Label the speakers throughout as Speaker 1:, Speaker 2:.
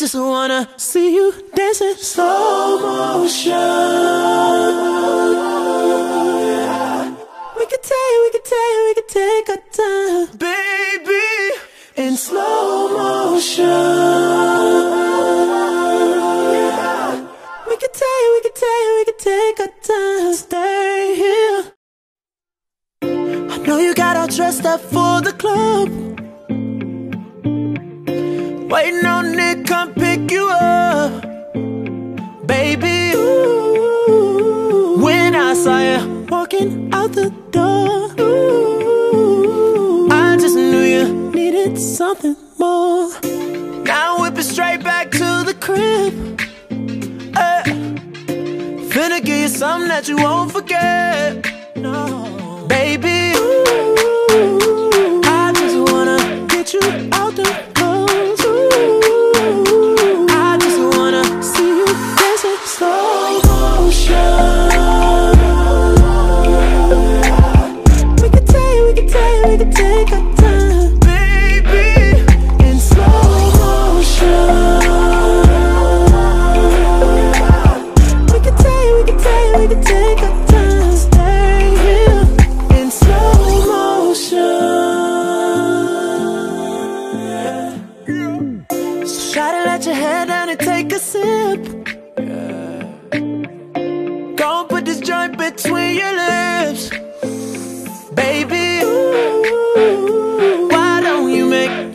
Speaker 1: Just wanna see you dancing slow motion. We could take, we could take, we could take our time, baby, in slow motion. We could take, we could take, we could take our time, stay here. I know you got all dressed up for the club. Waiting on Nick, come pick you up. Baby, ooh, when I saw you walking out the door, ooh, I just knew you needed something more. Now whip it straight back to the crib. Uh, finna give you something that you won't forget. No,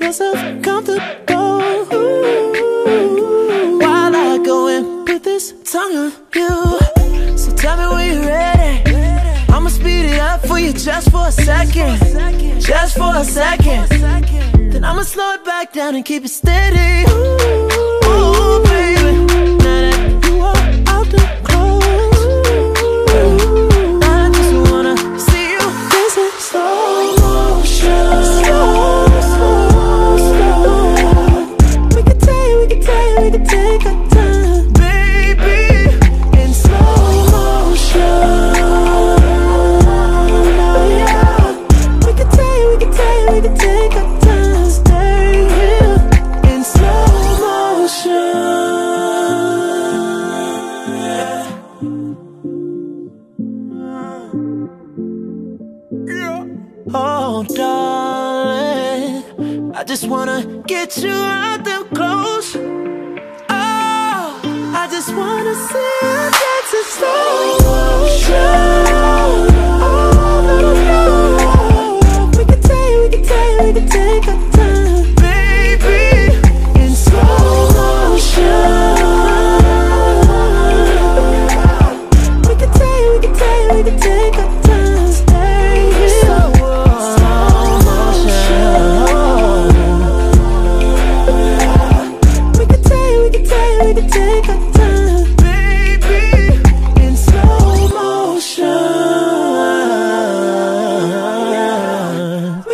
Speaker 1: yourself comfortable? While I go and put this tongue on you. So tell me when you're ready. I'ma speed it up for you just for a second, just for a second. Then I'ma slow it back down and keep it steady. Ooh, Oh, darling, I just wanna get you out them clothes. Oh, I just wanna see you dancing slow.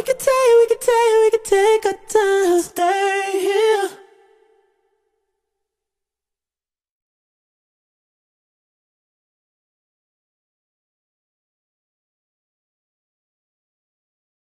Speaker 1: We could take, we could take, we could take a